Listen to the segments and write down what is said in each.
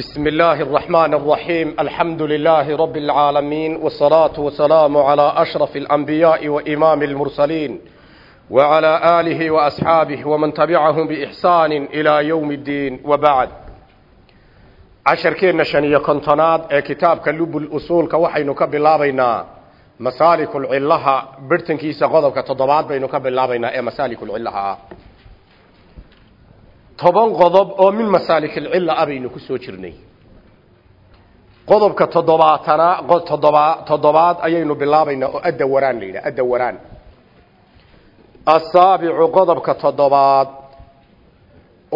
بسم الله الرحمن الرحيم الحمد لله رب العالمين والصلاة والسلام على أشرف الأنبياء وإمام المرسلين وعلى آله وأصحابه ومن تبعهم بإحسان إلى يوم الدين وبعد عشر كينا شنية كنتناد كتاب كلب الأصول كوحي نكب بينا مسالك العلها برتن كيسا غضب كتضبات بين نكب بينا اي مسالك العلها toban qodob oo min masaalik alcilla ah baynu ku soo jirnay. Qodobka toddobaatana toddoba toddobaad ayaynu bilaabaynaa oo addawaraan la yidhaha addawaraan asaabicu qodobka toddobaad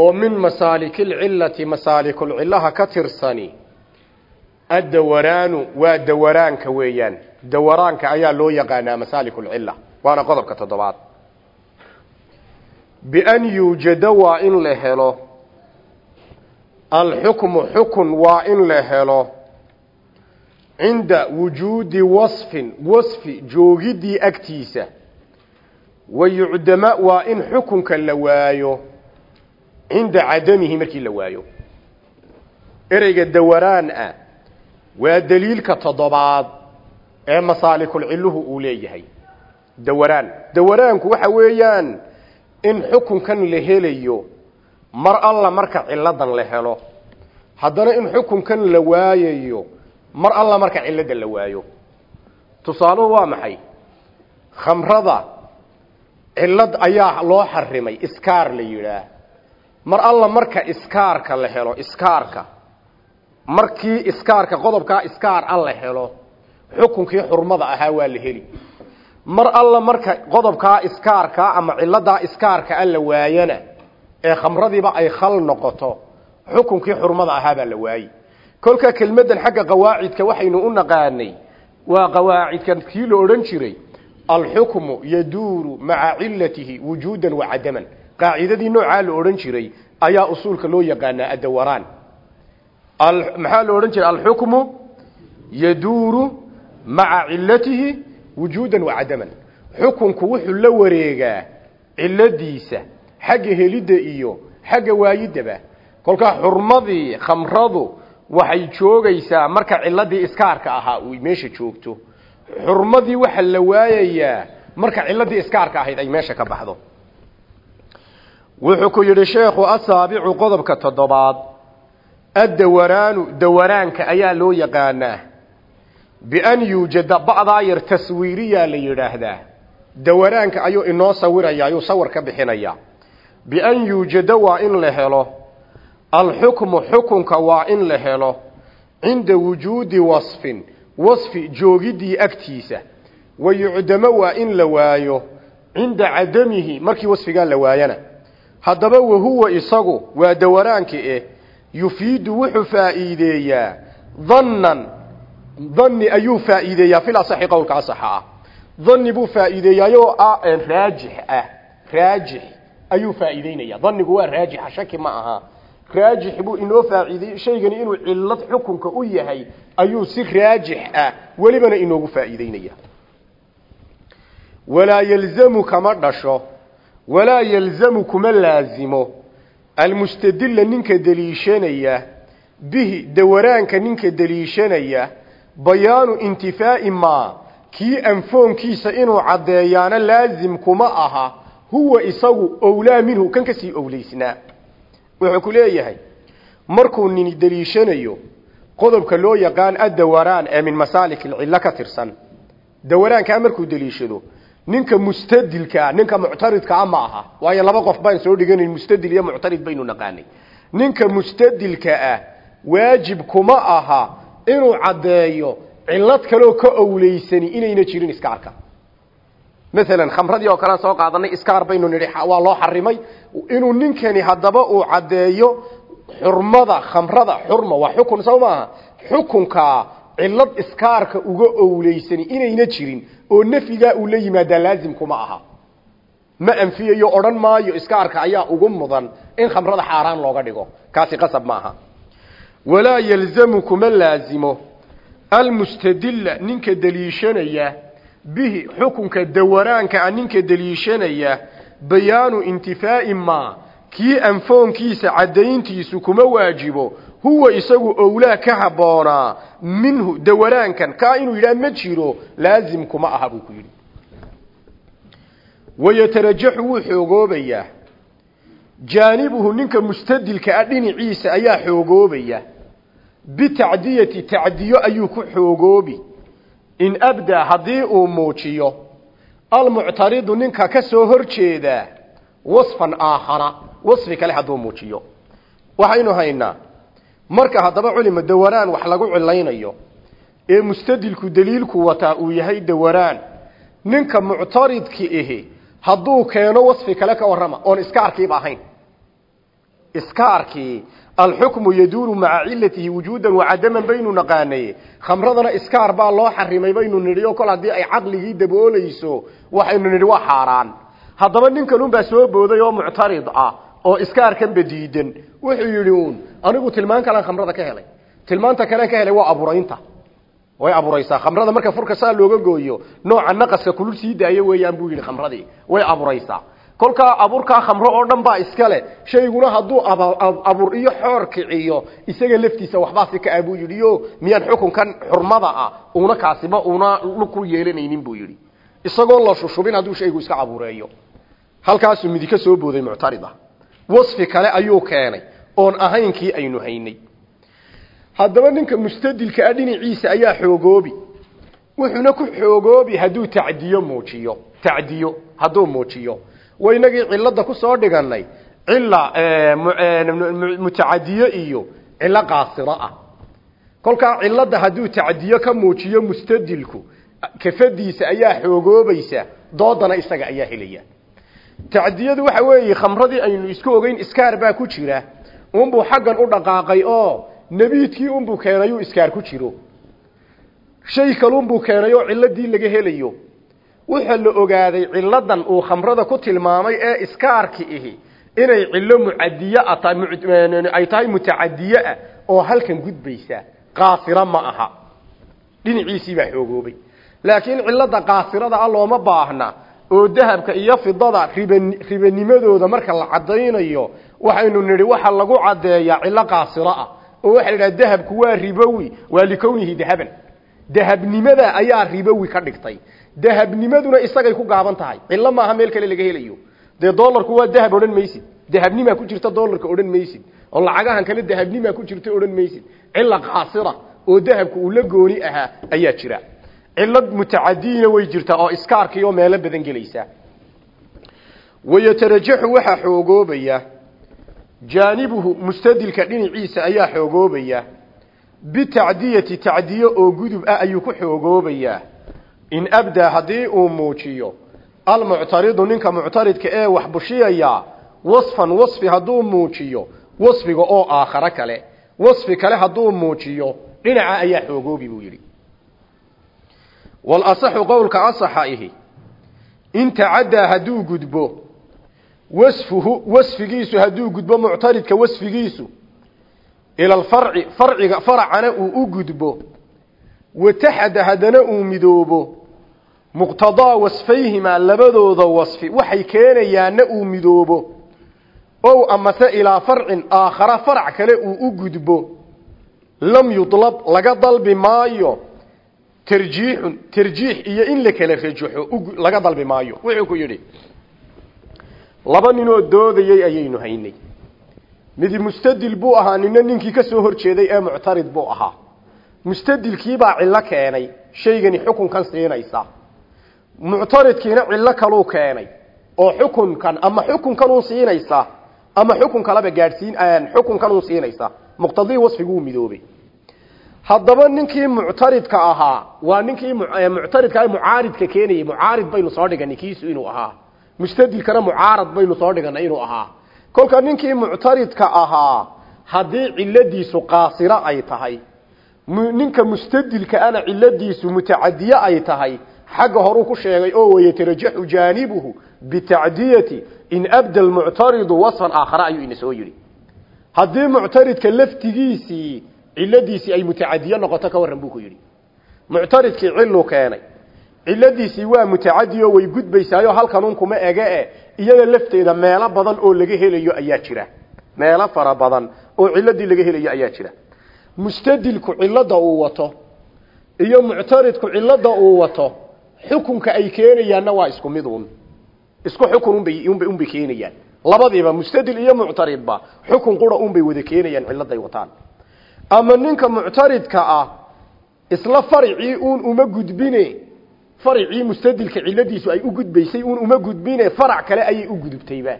oo min masaalik alcillati masaalikulcillaha ka tirsani addawaraanu waa dawaraanka weeyaan. Dawaraanka ayaa loo yaqaanaa masaalikulcilla waana qodobka toddobaad bian yuujada waa in la helo alxukmu xukun waa in la helo cinda wujuudi wasfin wasfi joogidii agtiisa wa yucdama waa in xukunka la waayo cinda cadamihi markii la waayo ereyga dawaraan ah waa daliilka toddobaad ee masaalikulcilluhu uu leeyahay dawaraan dawaraanku waxa weeyaan in xukunkan la helayo mar alla marka ciladan la helo. Haddana in xukunkan la waayayo mar alla marka cilada la waayo. Tusaaluhu waa maxay? Khamrada cilad ayaa loo xarimay iskaar la yidhaah. Mar alla marka iskaarka la helo iskaarka. Markii iskaarka qodobkaa iskaar a la helo xukunkii xurmada ahaa waa la heli mar alla marka qodobkaa iskaarka ama ciladaa iskaarka a la waayana ee khamradiiba ay khal noqoto xukunkii xurmada ahaabaa la waayey kolka kelmaddan xagga qawaacidka waxaynu u naqaanay waa qawaacidkan kii la odhan jiray alxukmu yaduuru maca cilatihi wujuudan wa cadaman. Qaacidadii noocaa la odhan jiray ayaa usuulka loo yaqaanaa adawaraan maxaa la odhan jiray? Alxukmu yaduuru maca cilatihi wujuudan wa cadaman. Xukunku wuxuu la wareegaa ciladiisa xagga helidda iyo xagga waayidaba. Kolkaa xurmadii khamradu waxay joogaysaa marka ciladii iskaarka ahaa uu meesha joogto. Xurmadii waxa la waayayaa marka ciladii iskaarka ahayd ay meesha ka baxdo. Wuxuu ku yidhi sheekhu asaabicu qodobka toddobaad addawaraanu dawaraanka ayaa loo yaqaanaa bian yuujada bacdaa yar taswiiriyaa la yidhaahdaa dawaraanka ayuu inoo sawiraya ayuu sawir ka bixinayaa bian yuujada waa in la helo alxukmu xukunka waa in la helo cinda wujuudi wasfin wasfi joogidii agtiisa wa yucdamo waa in la waayo cinda cadamihi markii wasfigaa la waayana haddaba wahuwa isagu waa dawaraanka eh yufiidu wuxuu faa'iideeyaa dannan dhanni ayuu faa'iideeyaa. Fil asaxi qowlka asaxa ah. Dhanni buu faa'iideeyaayoo ah raajix ah raajix ayuu faa'iideynaya dhannigu waa raajixa shaki ma aha. Raajix buu inoo faa'iideeyey shaygani inuu cillad xukunka u yahay ayuu si raajix ah welibana inoogu faa'iideynaya walaa yalzamu kama dhasho walaa yalzamu kuma laazimo. Almustadilla ninka deliishanaya bihi dawaraanka ninka deliishanaya bayaanu intifaa'i maa kii anfoonkiisa inuu caddeeyaana laazim kuma aha huwa isagu owlaa minhu kan ka sii owleysnaa wuxuu ku leeyahay markuu nini deliishanayo qodobka loo yaqaan addawaraan ee min masaalik alcillo ka tirsan. Dawaraankaa markuu deliishado ninka mustadilkaa ninka muctaridkaa ma aha. Waayo laba qof baan soo dhiganayn mustadil iyo muctarid baynu naqaanay. Ninka mustadilka ah waajib kuma aha inuu caddeeyo cilad kaleoo ka owleysani inayna jirin iskaarka. Maalan khamradii oo kalean soo qaadanay iskaar baynu nidhi waa loo xarimay. Inuu ninkani haddaba uu caddeeyo xurmada khamrada xurma waa xukun soo maaha. Xukunkaa cilad iskaarka uga owleysani inayna jirin oo nafyigaa uu la yimaadaa laazimkuma aha. Ma anfiyayo odhan maayo iskaarka ayaa ugu mudan in khamrada xaaraan looga dhigo. Kaasi qasab maaha walaa yalzamu kuma laazimo. Almustadilla ninka deliishanaya bihi xukunka dawaraanka a ninka deliishanaya bayaanu intifaa'i maa kii anfoonkiisa caddayntiisu kuma waajibo huwa isagu owlaa ka habboonaa minhu dawaraankan kaa inuu yidhaha ma jiro laazim kuma aha buu ku yidhi. Wayatarajaxu wuu xoogoobayaa. Jaanibuhu ninka mustadilka ah dhinaciisa ayaa xoogoobaya bitacdiyati tacdiyo ayuu ku xoogoobi. In abdaa haddii uu muujiyo almuctaridu ninka ka soo hor jeedaa wasfan aakhara wasfi kale hadduu muujiyo. Waxaynu haynaa marka haddaba culima dawaraan wax lagu cilaynayo ee mustadilku daliilku wataa uu yahay dawaraan ninka muctaridki ahi hadduu keeno wasfi kale ka warrama oon iska arkiiba ahayn iska arkii alxukmu yaduuru maca cilatihi wujuudan wacadaman baynu naqaanay. Khamradana iskaar baa loo xarimay baynu nidhi oo kol haddii ay caqligii daboolayso waxaynu nidhi waa xaaraan. Haddaba ninkan unbaa soo booday oo muctarid ah oo iskaarkanba diidan wuxuu yidhi uun anigu tilmaan kalaan khamrada ka helay. Tilmaanta kalean ka helay waa aburaynta way aburaysaa khamrada marka furka saa looga gooyo nooca naqaska kulul sii daayo weeyaan buu yidhi khamradii. Way aburaysaa kolkaa abuurkaa khamro oo dhan baa iskale shayguna hadduu abur iyo xoor kiciyo isaga laftiisa waxbaa si ka ah buu yidhi o miyaan xukunkan xurmada ah una kaasiba una ku yeelanaynin buu yidhi. Isagoo la shushubin hadduu shaygu iska abuureeyo. Halkaasuu midi ka soo booday muctarida. Wasfi kale ayuu keenay oon ahaynkii aynu haynay. Haddaba ninka mustadilka ah dhinaciisa ayaa xoogoobi. Wuxuuna ku xoogoobi hadduu tacdiyo muujiyo. Tacdiyo hadduu muujiyo waynagii cilada ku soo dhiganay cila mutacadiye iyo cilo qaasiro ah. Kolkaa cilada hadduu tacdiyo ka muujiyo mustadilku kafadiisa ayaa xoogoobaysa doodana isaga ayaa helaya. Tacdiyadu waxa weeye khamradii aynu isku ogeyn iskaar baa ku jira. Unbuu xaggan u dhaqaaqay oo nebiidkii unbuu keenayuu iskaar ku jiro. Shay kalunbuu keenay oo ciladii laga helayo waxaa la ogaaday ciladan uu khamrada ku tilmaamay ee iskaarki ihi. Inay cilo mucadiye ay tahay mutacadiye oo halkan gudbaysa. Qaasira ma aha. Dhinaciisii baa xoogoobay laakiin cilada qaasirada ah looma baahna. Oo dahabka iyo fidada ribanimadooda marka la cadaynayo waxaynu nidhi waxa lagu caddeeyaa cilo qaasiro ah. Oo waxa la idhaha dahabku waa ribowi. Waa likownihi dahaban. Dahabnimada ayaa ribowi ka dhigtay dahabnimaduna isagay ku gaaban tahay. Cilo maaha meel kale laga helayo. Dee dolarku waa dahab odhan maysid. Dahabnimaa ku jirta dolarka odhan maysid. Oo lacagahan kale dahabnimaa ku jirta odhan maysid. Cila qaasira oo dahabku uu la gooni ahaa ayaa jira. Cilad mutacadiyina way jirtaa oo iskaarkii oo meelo badan gelaysa. Wayatarajaxu waxaa xoogoobaya. Jaanibuhu mustadilka dhinaciisa ayaa xoogoobaya. Bitacdiyati tacdiye oo gudub ah ayuu ku xoogoobayaa in abdaa haddii uu muujiyo almuctaridu ninka muctaridka ee wax bushiyaya wasfan wasfi hadduu muujiyo wasfiga oo aakharo kale wasfi kale hadduu muujiyo dhinaca ayaa xoogoobi buu yidhi. Walasaxu qowlka asaxa ihi in tacaddaa hadduu gudbo wasfuhu wasfigiisu hadduu gudbo muctaridka wasfigiisu ila alfarci farciga faracana uu u gudbo wataxada haddana uu midoobo muqtadaa wasfayhimaa labadooda wasfi waxay keenayaanna uu midoobo. Ow amase ilaa farcin aakhara farac kale uu u gudbo. Lam yudlab laga dalbi maayo. Tarjiixun tarjiix iyo in la kala rajaxo laga dalbi maayo. Wuxuu ku yidhi laba ninoo doodayey ayaynu haynay. Midi mustadil buu ahaa nina ninkii ka soo hor jeeday ee muctarid buu ahaa mustadilkiibaa cillo keenay shaygani xukunkan siinaysa. Muctaridkiina cillo kaluu keenay oo xukunkan ama xukunkanuu siinaysa ama xukun kaleba gaadhsiin xukunkanuu siinaysa. Muqtadii wasfiguu midoobay. Haddaba ninkii muctaridka ahaa waa ninkii muctaridka mucaaridka keenayay mucaarid baynu soo dhiganay kiisu inuu ahaa. Mustadilkana mucaarad baynu soo dhiganay inuu ahaa. Kolka ninkii muctaridka ahaa haddii ciladiisu qaasiro ay tahay ninka mustadilka ana ciladiisu mutacadiye ay tahay xagga horuu ku sheegay oo wayatarajaxu jaanibuhu bitacdiyati in abda lmuctaridu wasfan aakhara ayuu ina soo yidhi. Haddii muctaridka laftigiisii ciladiisii ay mutacadiye noqoto ka warran buu ku yidhi. Muctaridkii ciluu keenay. Ciladiisii waa mutacadiyo way gudbaysaayo halkanun kuma ege e iyada lafteeda meelo badan oo laga helayo ayaa jira. Meelo fara badan oo ciladii laga helaya ayaa jira mustadilku cilada uu wato iyo muctaridku cilada uu wato xukunka ay keenayaanna waa isku mid uun. Isku xukun unbay unbay keenayaan. Labadiiba mustadil iyo muctaridba xukun qura unbay wada keenayaan ciladay wataan. Ama ninka muctaridka ah isla faricii uun uma gudbine faricii mustadilka ciladiisu ay u gudbaysay uun uma gudbine farac kale ayay u gudubtayba.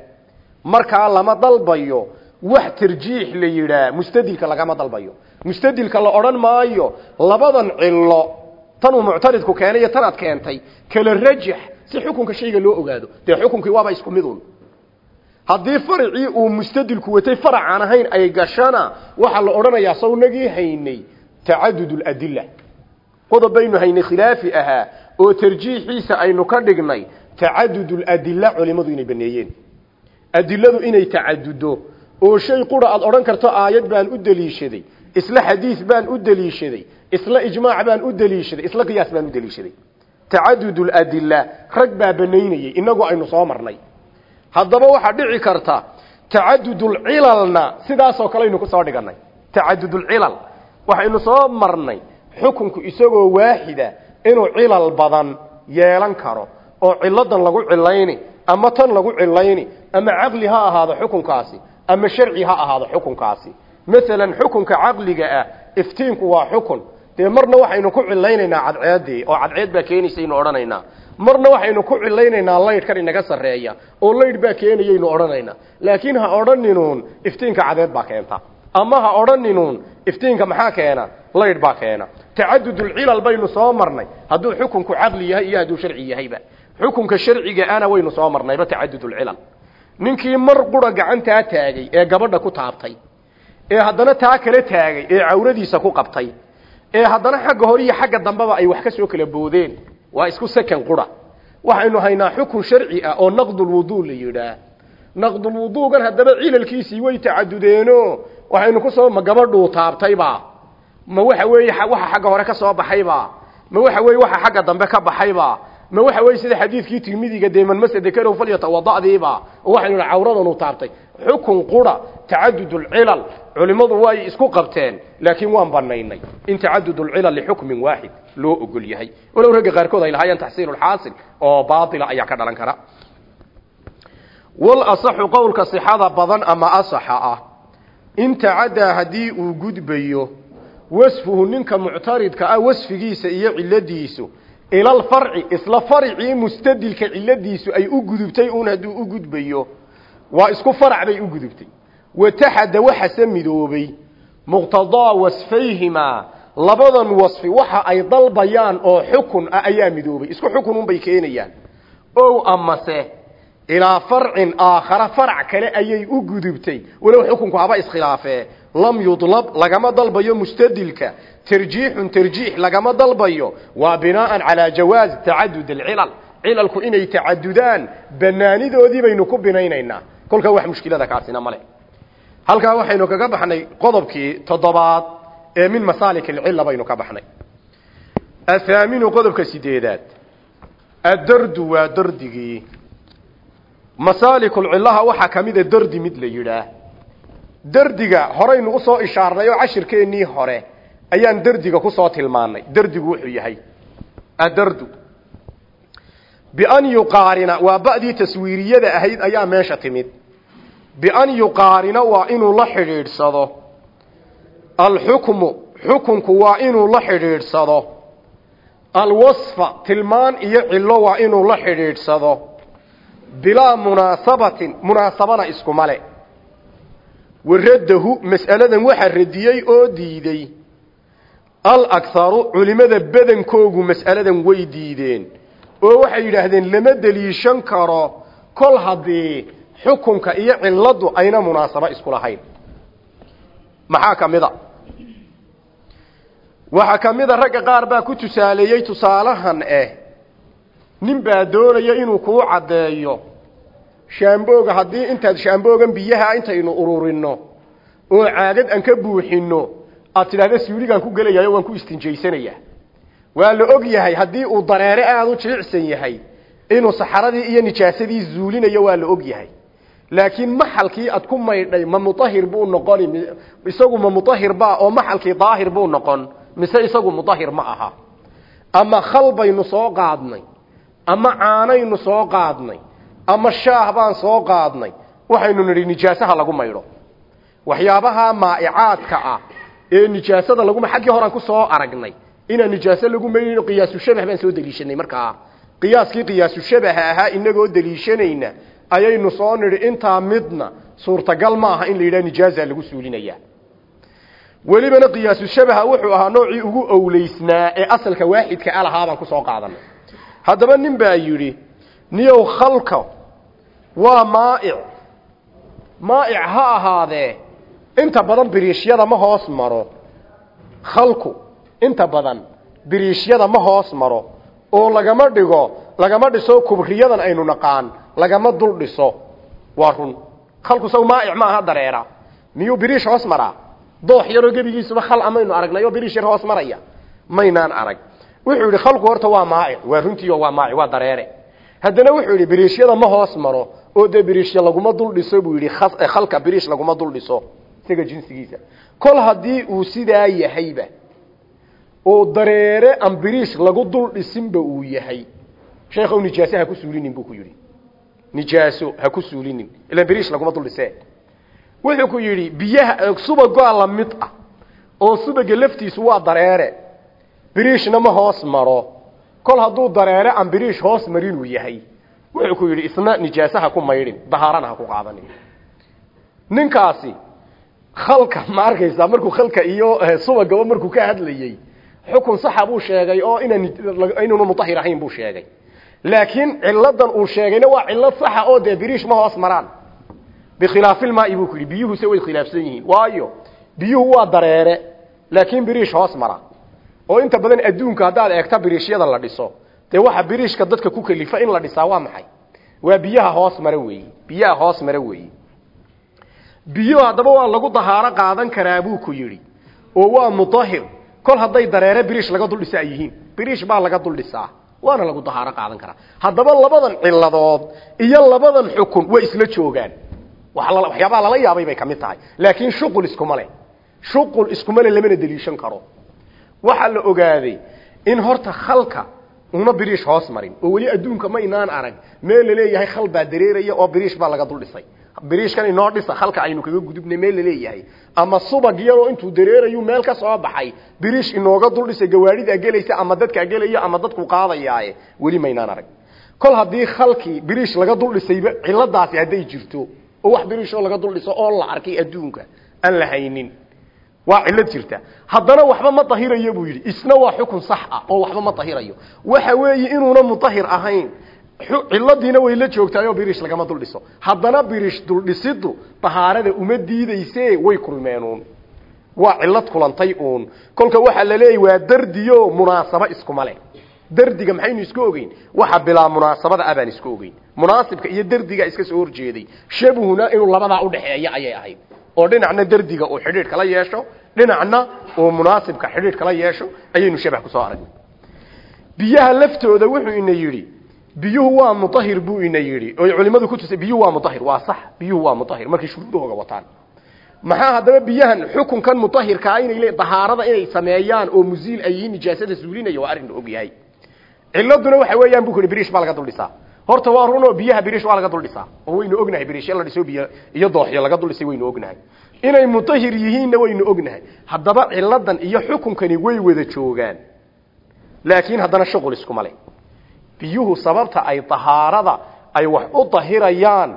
Markaa lama dalbayo wax tarjiix la yidhaa mustadilka lagama dalbayo mustadilka la odhan maayo labadan cilo tanuu muctaridku keenay iyo keentay kala rajax si xukunka shayga loo ogaado. Dee xukunkii waaba isku midun haddii faricii uu mustadilku watay faracaan ahayn ay gashana waxaa la odhanayaa sawnagii haynay tacadud ladila qodob baynu haynay khilaafi ahaa oo tarjiixiisa aynu ka dhignay tacadud ladila culimadu inay baneeyeen. Adiladu inay tacadudo oo shay qura aad odhan karto aayad baan u deliishaday isla xadiis baan u deliishaday isla ijmaac baan u deliishaday isla qiyaas baan u deliishaday. Tacadud ladila rag baa banaynayay inagu aynu soo marnay. Haddaba waxaa dhici karta tacadudulcilalna sidaasoo kale aynu ku soo dhiganay tacadudulcilal waxaynu soo marnay xukunku isagoo waaxida inuu cilal badan yeelan karo oo ciladan lagu cilayni ama tan lagu cilayni ama caqli ha ahaado xukunkaasi ama sharci ha ahaado xukunkaasi masalan xukunka caqliga ah iftiinku waa xukun. Dee marna waxaynu ku cilaynaynaa cadceedii oo cadceed baa keenaysaynu odhanaynaa. Marna waxaynu ku cilaynaynaa laydhkan inaga sarreeya oo laydh baa keenayaynu odhanaynaa. Laakiin ha odhaninuun iftiinka cadeed baa keenta. Ama ha odhaninuun iftiinka maxaa keena? Laydh baa keena. Tacadudulcilal baynu soo marnay. Hadduu xukunku caqli yahay iyo hadduu sharci yahayba. Xukunka sharciga ana waynu soo marnayba tacadudulcilal ninkii mar qura gacantaa taagay ee gabadha ku taabtay ee haddana taa kala taagay ee cawradiisa ku qabtay ee haddana xagga hore iyo xagga dambeba ay wax ka soo kala boodeen. Waa isku sakan qura. Waxaynu haynaa xukun sharci ah oo naqdulwudu la yidhaah naqdulwudugan haddaba cilalkiisii way tacadudeeno waxaynu ku soo ma gabadhuu taabtayba. Ma waxa weeye waxa xagga hore ka soo baxayba. Ma waxa weeye waxa xagga dambe ka baxayba ma waxa weeye sida xadiidkii tirmidiga dee man masada karow falyatawada'diiba oo waxaynu idhi cawradan uu taabtay. Xukun qura tacadudulcilal culimmadu way isku qabteen laakiin waan banaynay in tacadudulcilal lixukmin waaxid loo ogol yahay. Walow ragga qaarkood ay lahaayeen taxsiilulxaasil oo baatila ayaa ka dhalan kara. Wal asaxu qowlka sixada badan ama asaxa ah in tacaddaa haddii uu gudbayo wasfuhu ninka muctaridka ah wasfigiisa iyo ciladiisu ilal farci isla farcii mustadilka ciladiisu ay u gudubtay uun hadduu u gudbayo waa isku farac bay u gudubtay. Wataxada waxase midoobay muqtadaa wasfayhimaa labadan wasfi waxa ay dalbayaan oo xukun ah ayaa midoobay. Isku xukun unbay keenayaan. Ow amase ilaa farcin aakhara farac kale ayay u gudubtay. Walow xukunku haba iskhilaafee lam yudlab lagama dalbayo mustadilka. Tarjiixun tarjiix lagama dalbayo. Waa binaaan calaa jawaaz tacadud alcilal cilalku inay tacadudaan banaanidoodii baynu ku binaynaynaa. Kolkaa wax mushkilada kaasina male halkaa waxaynu kaga baxnay qodobkii toddobaad ee min masaalik alcilla baynu ka baxnay. Athaaminu qodobka sideedaad. Addardu waa dardigii. Masaalikulcillaha waxaa ka mid a dardi mid la yidhaah dardiga horaynu u soo ishaarnay oo cashirkeennii hore ayaan dardiga ku soo tilmaannay. Dardigu wuxuu yahay adardu bian yuqaarina waa ba'dii taswiiriyada ahayd ayaa meesha timid. Bian yuqaarina waa inuu la xidhiidhsado. Alxukmu xukunku waa inuu la xidhiidhsado. Alwasfa tilmaan iyo cillo waa inuu la xidhiidhsado. Bilaa munaasabatin munaasabana iskumale waraddahu mas'aladan waxaa radiyey oo diiday alakharu culimmada badankoogu mas'aladan way diideen oo waxay yidhaahdeen lama deliishan karo. Kol haddii xukunka iyo cilladdu ayna munaasabo isku lahayn. Maxaa ka mid a waxaa ka mid a ragga qaar baa ku tusaaleeyey tusaalahan eh nin baa doonaya inuu kuu caddeeyo shaambooga haddii intaad shaamboogan biyaha intaynu ururinno oo caagad aan ka buuxinno aad tidhahda suuligaan ku gelayayo waan ku istinjaysanayaa waa la og yahay haddii uu dareere aada u jilicsan yahay inuu saxaradii iyo nijaasadii zuulinayo waa la og yahay. Laakiin maxalkii aad ku maydhay ma mutahir buu noqoni isagu ma mutahir baa oo maxalkii daahir buu noqon mise isagu mutahir ma aha. Ama khal baynu soo qaadnay ama caanaynu soo qaadnay ama shaah baan soo qaadnay. Waxaynu nidhi nijaasaha lagu maydho waxyaabaha maa'icaadka ah ee nijaasada laguma xaggii horaan ku soo aragnay inaan nijaaso lagu maydhayno qiyaasu shabah baan soo deliishanay markaa. Qiyaaskii qiyaasu shabaha ahaa inagoo deliishanayna ayaynu soo nidhi intaa midna suurtagal ma aha in la yidhaha nijaaza lagu suulinaya welibana qiyaasu shabaha wuxuu ahaa noocii ugu owleysnaa ee asalka waaxidka a lahaa baan ku soo qaadanay. Haddaba nin baa yidhi niyow khalka waa maa'ic. Maa'ic ha ahaadee inta badan biriishyada ma hoos maro. Khalku inta badan biriishyada ma hoos maro. Oo lagama dhigo lagama dhiso kubriyadan aynu naqaan lagama dul dhiso. Waa run. Khalku saw maa'ic ma aha dareera. Miyuu biriish hoos maraa? Doox yaroo gebigiisuba khal amaynu aragnay oo biriish yar hoos maraya. Maynaan arag. Wuxuu yidhi khalku horta waa maa'ic. Waa runtiio waa maa'ic waa dareere. Haddana wuxuu yidhi biriishyada ma hoos maro oo dee biriishya laguma dul dhiso buu yidhi khalka biriish laguma dul dhiso isaga jinsigiisa. Kol haddii uu sidaa yahayba oo dareere aan biriish lagu dul dhisinba uu yahay sheekhow nijaaso ha ku suulinin buu ku yidhi. Nijaaso ha ku suulinin. Ilaan biriish laguma dul dhisee wuxuu ku yidhi biyaha subagaa la mid ah oo subaga laftiisu waa dareere. Biriishna ma hoos maro. Kol hadduu dareere aan biriish hoos marinuu yahay wuxuu ku yidhi isna nijaaso ha ku maydhin dahaarana ha ku qaadanin ninkaasi khalka ma arkaysaa markuu khalka iyo subagaba markuu ka hadlayey xukun saxa buu sheegay oo inaan inuuna mutahir ahayn buu sheegay. Laakiin ciladan uu sheegayna waa cilad saxa oo dee biriish ma hoos maraan. Bikhilaafilmaai buu ku yidhi biyuhuse way khilaafsan yihiin. Waayo biyuhu waa dareere laakiin biriish hoos mara oo inta badan adduunka haddaad eegta biriishyada la dhiso dee waxa biriishka dadka ku kalifa in la dhisaa waa maxay? Waa biyaha hoos mara weeyi biyaha hoos mara weeyi biyo haddaba waa lagu dahaaro qaadan karaa buu ku yidhi. Oo waa mutahir kol hadday dareere biriish laga dul dhisa yihiin. Biriish baa laga dul dhisaa. Waana lagu dahaaro qaadan karaa. Haddaba labadan ciladood iyo labadan xukun way isla joogaan. Waxyaabaha lala yaabay bay ka tahay. Laakiin shuqul iskuma leh. Shuqul iskuma leh lamana deliishan karo. Waxaa la ogaaday in horta khalka una biriish hoos marin. Oo weli adduunka ma inaan arag. Meel la leeyahay khal baa dareeraya oo biriish baa laga dul dhisay biriishkan inoo dhisa khalka aynu kaga gudubnay meel la leeyahay ama subag yaroo intuu dareerayu meel ka soo baxay biriish inooga dul dhisay gawaadhidaa gelaysa ama dadkaa gelaya ama dadku qaadayaaye weli maynaan arag. Kol haddii khalkii biriish laga dul dhisayba ciladaasi hadday jirto oo wax biriishoo laga dul dhiso oo la arkay adduunka aan la haynin waa cilad jirta. Haddana waxba ma dahirayo buu yidhi. Isna waa xukun sax ah oo waxba ma dahirayo waxa weeye inuuna mutahir ahayn ciladiina way la joogtaayoo biriish lagama dul dhiso. Haddana biriish duldhisidu dahaarada uma diidayse way kulmeenuun. Waa cilad kulantay uun. Kolka waxaa la leeyahy waa dardiyo munaasabo iskuma leh. Dardiga maxaynu isku ogeyn? Waxa bilaa munaasabada abaan isku ogeyn. Munaasibka iyo dardiga iska soo horjeeday. Shabuhuna inuu labadaa udhaxeeya ayay ahayd oo dhinacna dardiga uu xidhiidh kala yeesho dhinacna uu munaasibka xidhiidh kala yeesho ayaynu shabah ku soo aragnay biyaha laftooda wuxuu ina yidhi biyuhu waa mutahir buu ina yidhi. Oy culimadu ku tusay biyuhu waa mutahir waa sax biyuhu waa mutahir markay shuruudahooga wataan. Maxaa haddaba biyahan xukunkan mutahirkaa inay le dahaarada inay sameeyaan oo muziil ay nijaasada suulinaya waa arrin la og yahay ciladuna waxa weeyaan buu ku yidhi biriish baa laga dul dhisaa horta waa runoo biyaha biriish waa laga dul dhisaa oo waynu ognahay biriishya la dhiso biyo iyo dooxyo laga dul dhisay waynu ognahay. Inay mutahir yihiinna waynu ognahay. Haddaba ciladan iyo xukunkani way wada joogaan. Laakiin haddana shuqul iskuma leh. Biyuhu sababta ay dahaarada ay wax u dahirayaan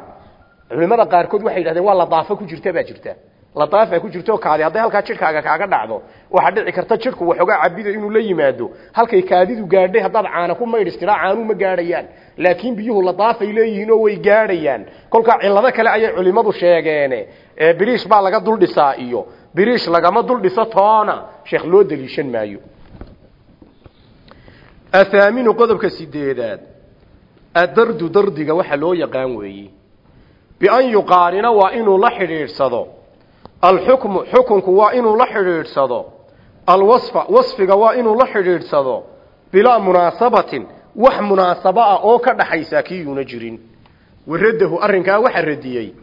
culimada qaarkood waxay yidhahdeen waa ladaafo ku jirta baa jirta ladaafa ku jirto kaadi hadday halkaa jidhkaaga kaaga dhacdo waxaa dhici karta jidhku waxoogaa cabida inuu la yimaado halkay kaadidu gaadhay haddaad caana ku maydhistiraa caanuu ma gaadhayaan laakiin biyuhu ladaafay leeyihiin oo way gaadhayaan kolkaa cillado kale ayay culimmadu sheegeene biriish baa laga dul dhisaa iyo biriish lagama dul dhiso toona sheekh loo daliishan maayo athaaminu qodobka sideedaad adardu dardiga waxa loo yaqaan weeye bian yuqaarina waa inuu la xidhiidhsado alxukmu xukunku waa inuu la xidhiidhsado. Alwasfa wasfiga waa inuu la xidhiidhsado. Bilaa munaasabatin wax munaasabo ah oo ka dhaxaysaa kiyuuna jirin. Waradahu arrinkaa waxa radiyey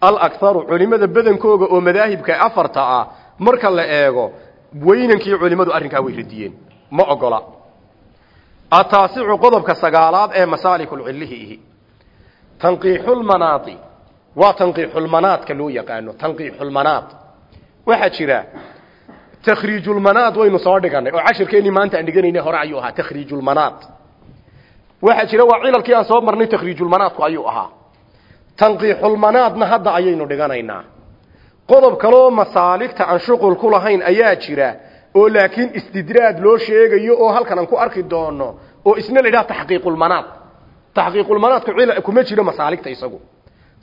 alakharu culimada badankooga oo madaahibka afarta ah marka la eego weynankii culimadu arrinkaa way radiyeen ma ogola. Ataasicu qodobka sagaalaad ee masaalikulcillihi ihi tanqiixulmanaadi waa tanqiixulmanaadka loo yaqaano tanqiixulmanaad waxaa jira takhriijulmanaad waynu soo dhiganay oo cashirkeennii maanta aan dhiganayna hore ayuu ahaa takhriijulmanaad waxaa jira waa cilalkii aan soo marnay takhriijulmanaadku ayuu ahaa. Tanqiixulmanaadna hadda ayaynu dhiganaynaa. Qodob kaleoo masaaligta aan shuqul ku lahayn ayaa jira oo laakiin istidraad loo sheegayo oo halkan aan ku arki doono oo isna la yidhaha taxqiiqulmanaad taxqiiqulmanaadku kuma jiro masaaligta isagu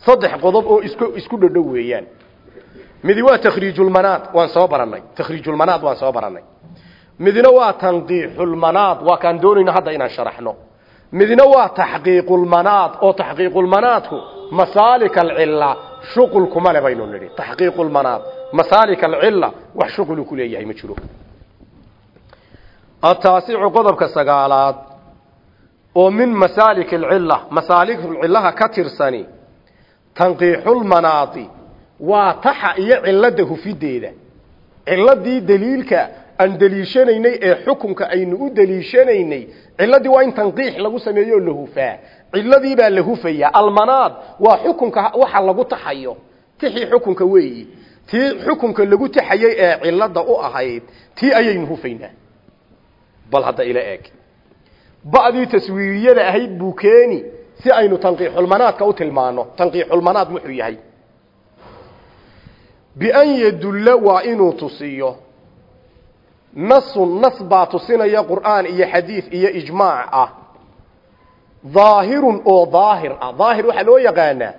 saddex qodob oo isku isku dhadhow weeyaan. Midi waa takhriijulmanaad waan soo baranay takhriijulmanaad waan soo baranay midna waa tanqiixulmanaad waa kaan doonayno hadda inaan sharaxno. Midna waa taxqiiqulmanaad oo taxqiiqulmanaadku masaalik alcilla shuqul kuma le baynu nidhi. Taxqiiqulmanaad masaalik alcilla wax shuqulu ku leeyahay ma jiro. Ataasicu qodobka sagaalaad oo min masaalik alcilla masaalikcillaha ka tirsani tanqiixulmanaadi waa taxa iyo cilada hufideeda. Ciladii daliilka aan daliishanaynay ee xukunka aynu u daliishanaynay ciladii waa in tanqiix lagu sameeyo la hufaa. Ciladii baa la hufayaa. Almanaad waa xukunka waxa lagu taxayo. Tixii xukunka weeyi. Tii xukunka lagu taxayay ee cilada u ahayd tii ayaynu hufaynaa. Bal hadda ila eeg. Ba'dii taswiiriyada ahayd buu keeni si aynu tanqiixulmanaadka u tilmaano tanqiixulmanaad muxuu yahay? Bian yadulla waa inuu tusiyo. Nasun nas baa tusinaya qur'aan iyo xadiid iyo ijmaac ah. Daahirun oo daahir ah. Daahir waxaa loo yaqaanaa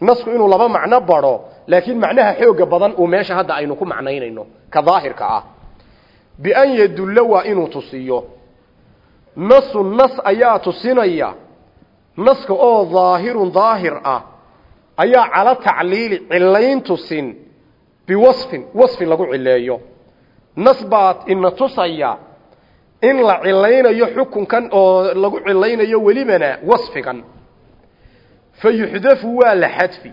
nasku inuu laba macno baro laakiin macnaha xooga badan uu meesha hadda aynu ku macnaynayno ka daahirka ah. Bian yadulla waa inuu tusiyo. Nasun nas ayaa tusinaya naska oo daahirun daahir ah ayaa cala tacliili cilayn tusin biwasfin wasfi lagu cileeyo nas baad ina tusaya in la cilaynayo xukunkan oo lagu cilaynayo welibana wasfigan. Fa yuxdafu waa la xadfi.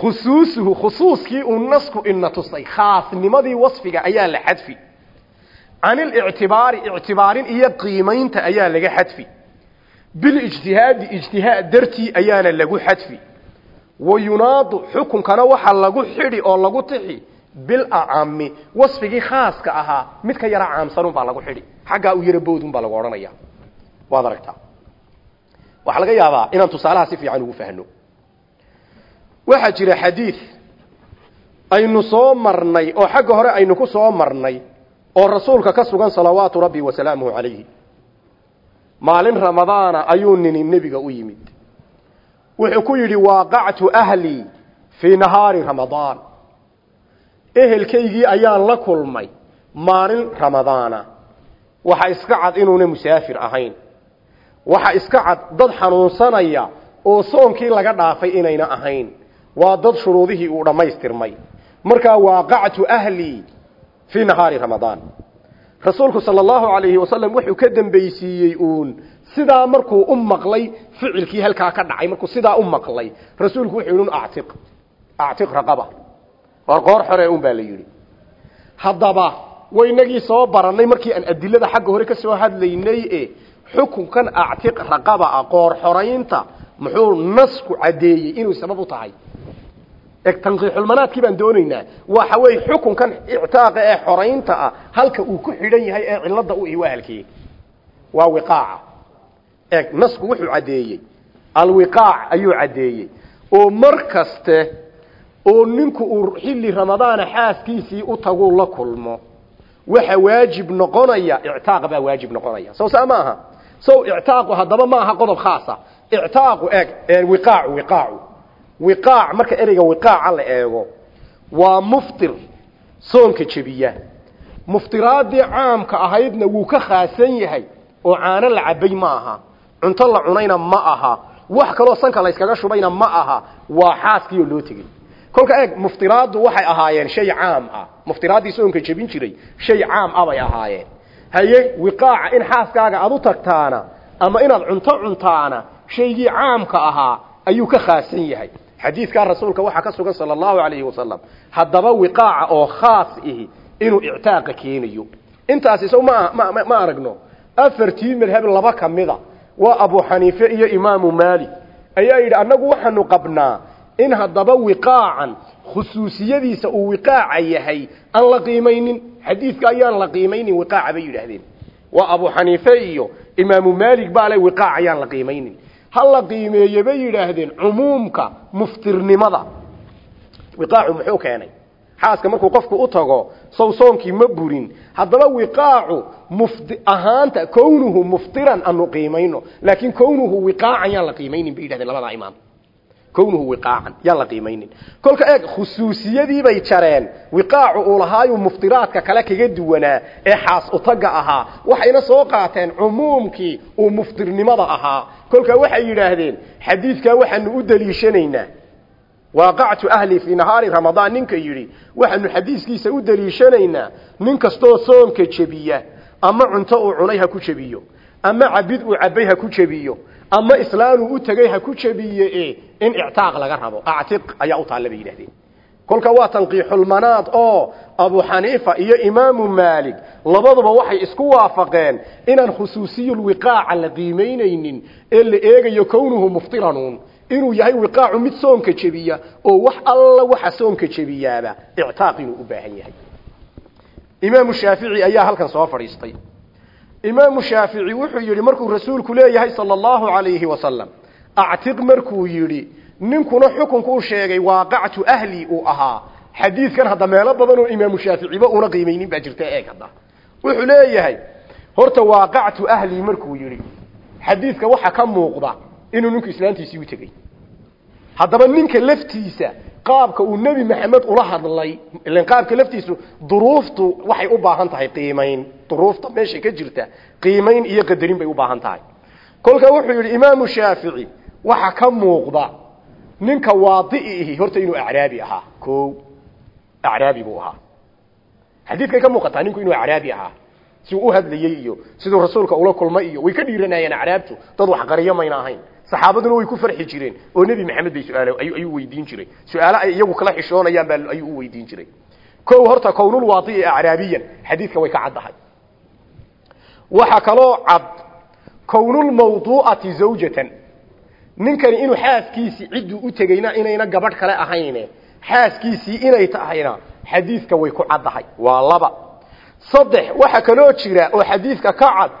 Khusuusuhu khusuuskii uu nasku ina tusay khaasnimadii wasfiga ayaa la xadfi. Can ilictibaari ictibaarin iyo qiimaynta ayaa laga xadfi bilijtihaadi ijtihaad dartii ayaana lagu xadfi. Wayunaadu xukunkana waxaa lagu xidhi oo lagu tixi bilacami wasfigii khaaska ahaa mid ka yara caamsanun baa lagu xidhi. Xaggaa u yara boodun baa lagu odhanaya. Waad aragtaa. Waxaa laga yaabaa inaan tusaalaha si fiican ugu fahno. Waxaa jira aynu soo marnay oo xagga hore aynu ku soo marnay oo rasuulka ka sugan salawaatu rabbi wasalaamuhu calayhi maalin ramadaana ayuu nini nebiga u yimid. Wuxuu ku yidhi waaqactu ahlii fii nahaari ramadaan. Ehelkaygii ayaan la kulmay maalin ramadaana waxa iska cad inuuna musaafir ahayn. Waxa iska cad dad xanuunsanaya oo soonkii laga dhaafay inayna ahayn. Waa dad shuruudihii uu dhammaystirmay. Markaa waaqactu ahlii fii nahaari ramadaan rasuulku sala allahu calayhi wasalam wuxuu ka dambaysiiyey uun. Sidaa markuu u maqlay ficilkii halkaa ka dhacay markuu sidaa u maqlay rasuulku wuxuu yidhi actiq actiq raqaba. War qoor xore un baa la yidhi. Haddaba waynagii soo barannay markii aan adilada xagga hore ka soo hadlaynay e xukunkan actiq raqaba ah qoor xoraynta muxuu nasku caddeeyey inuu sabab u tahay tanqiixulmanaadkii baan doonaynaa. Waxa weeye xukunkan ictaaqa ee xoraynta ah halka uu ku xidhan yahay ee cilada u ihi waa halkee waa wiqaaca. Eeg nasku wuxuu caddeeyey. Alwiqaac ayuu caddeeyey. Oo mar kaste oo ninku uu xilli ramadaana xaaskiisii u taguu la kulmo waxa waajib noqonaya ictaaq baa waajib noqonaya. Soo saa ma aha. Sow ictaaqu haddaba ma aha qodob khaasa ictaaqu eeg wiqaacu wiqaacu wiqaac marka ereyga wiqaaca la eego waa muftir soonka jebiya. Muftiraadii caamka ahaydna wuu ka khaasan yahay oo caano la cabay ma aha cunto la cunayna ma aha wax kaloo sanka la yskaga shubayna ma aha waa xaaskiioo loo tegey. Kolka eeg muftiraaddu waxay ahaayeen shay caam ah. Muftiraaddii soonka jebin jiray shay caam ah bay ahaayeen. Haye wiqaaca in xaaskaaga aad u tagtaana ama inaad cunto cuntaana shaygii caamka ahaa ayuu ka khaasan yahay xadiidkaa rasuulka waxaa ka sugan sala allahu alayhi wasalam haddaba wiqaaca oo khaas ihi inuu ictaaqa keenayo. Intaasi sow ma ma ma aragno. Afartii madhab laba ka mida waa abu xaniife iyo imaamu maalik ayaa yidhi annagu waxaanu qabnaa in haddaba wiqaacan khusuusiyadiisa uu wiqaaca yahay aan la qiimaynin. Xadiidka ayaan la qiimaynin wiqaaca bay yidhaahdeen. Waa abu xaniife iyo imaamu maalik baa le wiqaac ayaan la qiimaynin ha la qiimeeye bay yidhaahdeen cumuumka muftirnimada. Wiqaacu muxuu keenay? Xaaska markuu qofku u tago sow soonkii ma burin. Haddaba wiqaacu mufti ahaanta kownuhu muftiran aanu qiimayno laakiin kownuhu wiqaacan yaan la qiimaynin bay yidhahdeen labadaa imaam kownuhu wiqaacan yaan la qiimaynin. Kolka eeg khusuusiyadii bay jareen. Wiqaacu uu lahaayuu muftiraadka kale kaga duwanaa ee xaas utaga ahaa. Waxayna soo qaateen cumuumkii uu muftirnimada ahaa. Kolkaa waxay yidhaahdeen xadiidkaa waxaanu u daliishanaynaa. Waaqactu ahli fii nahaari ramadaan ninka yidhi waxaanu xadiiskiisa u daliishanaynaa. Nin kastoo soonka jebiya ama cunto uu cunay ha ku jebiyo ama cabid uu cabbay ha ku jebiyo ama islaanuu u tegay ha ku jebiye in ictaaq laga rabo. Actiq ayaa u taalla bay kolka waa tanqiixulmanaad oo abu xaniifa iyo imaamu maalik labaduba waxay isku waafaqeen inaan khusuusiyulwiqaaca la qiimaynaynin ee la eegayo kownuhu muftiranuun. Inuu yahay wiqaacu mid soonka jebiya oo wax alla waxa soonka jebiyaaba ictaaq inuu u baahan yahay. Imaamu shaafici ayaa halkan soo fadhiistay imaamu shaafici wuxuu yidhi markuu rasuulku leeyahay sala allahu calayhi wasalam actiq markuu yidhi ninkuna xukunku u sheegay waaqactu ahlii uu ahaa. Xadiidkan hadda meelo badan oo imaamu shaaficiba una qiimaynin baa jirta eeg hadda. Wuxuu leeyahay horta waaqactu ahlii markuu yidhi. Xadiidka waxa ka muuqda inuu ninku islaantiisii u tegey haddaba ninka laftiisa qaabka uu nebi maxamed ula hadlay ilan qaabka laftiisu duruuftu waxay u baahan tahay qiimayn. Duruufta meesha ka jirta qiimayn iyo qadarin bay u baahan tahay. Kolka wuxuu yidhi imaamu shaafici waxa ka muuqda ninka waadi'ihi horta inuu acraabi ahaa. Ko acraabi buu ahaa. Xadiidkay ka muuqataa ninku inuu acraabi ahaa. Siduu u hadlayey iyo siduu rasuulka ula kulmay iyo way ka dhiiranayeen acraabtu dad wax qariyo mayna ahayn saxaabaduna way ku farxi jireen. Oo nebi maxamed bay su'aal ayuu weydiin jiray. Su'aalo ay iyagu kala xishoonayaan baa ayuu u jiray. Kow horta kownulwaadi'i acraabiyan xadiidka way ka caddahay. Waxa kaloo cad kownulmawduu'ati zawjatan. Ninkani inuu xaaskiisii cidduu u tegeyna inayna gabadh kale ahayne xaaskiisii inay tahayna xadiidka way ku caddahay. Waa laba. Saddex waxa kaloo jira oo xadiidka ka cad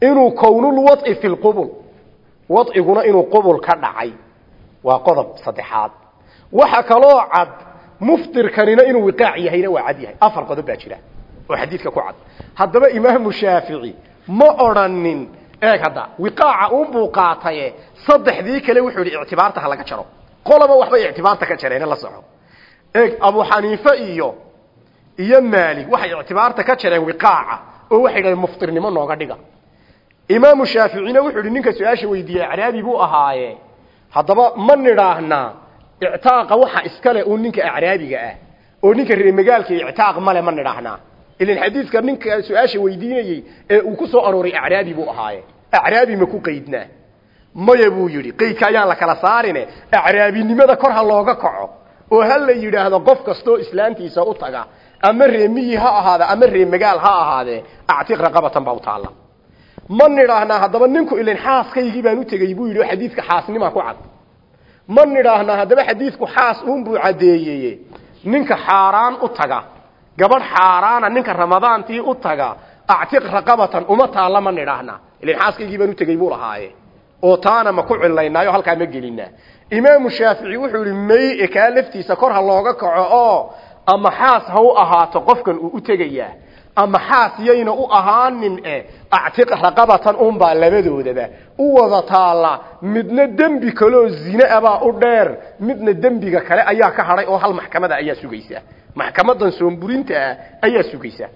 inuu kownulwad'i fi lqubul wadciguna inuu qubul ka dhacay. Waa qodob saddexaad. Waxa kaloo cad muftirkanina inuu wiqaac yahayna waa cad yahay. Afar qodob baa jira oo xadiidka ku cad. Haddaba imaamu shaafici ma odrhanin eeg hadda wiqaaca unbuu qaataye saddexdii kale wuxuu yidhi ictibaarta ha laga jaro. Qolaba waxbay ictibaarta ka jareene la soco. Eeg abu xaniife iyo iyo maalik waxay ictibaarta ka jareen wiqaaca oo waxay yidhahdeen muftirnimo nooga dhiga imaamu shaaficina wuxuu yidhi ninka su'aasha weydiiyey acraabi buu ahaaye. Haddaba ma nidhaahnaa ictaaqa waxa iskale uun ninka acraabiga ah. Oo ninka reemagaalka ictaaq male ma nidhaahnaa ilan xadiidka ninka su'aasha weydiinayey ee uu ku soo arooray acraabi buu ahaaye. Acraabi ma ku qaydnaa maya buu yidhi qaydka ayaan la kala saarine acraabinimada kor ha looga kaco. Oo ha la yidhaahdo qof kastoo islaantiisa u taga ama reemiyi ha ahaade ama reemagaal ha ahaadee actiq raqabatan baa u taalla ma nidhaahnaa haddaba ninku ilan xaaskaygii baan u tegey buu yidhi oo xadiidka ku cad. Ma nidhaahnaa haddaba xadiidku xaas uunbuu caddeeyeye. Ninka xaaraan u taga gabadh xaaraana ninka ramadaantii u taga actiq raqabatan uma taalla ma nidhaahnaa. Ilan xaaskaygii baan u tegey buu lahaaye. Oo taana ma ku cilaynaayo halkaa ma gelinaa. Imaamu shaafici wuxuu yihi may kaa laftiisa kor ha looga kaco oo ama xaas ha u ahaato qofkan uu u tegayaa ama xaas yayna u ahaanin e actiq raqabatan unbaa labadoodaba. U wada taalla midna dembi kaloo zine abaa u dheer midna dembiga kale ayaa ka hadhay oo hal maxkamada ayaa sugaysa. Maxkamadan soomburinta ah ayaa sugaysa.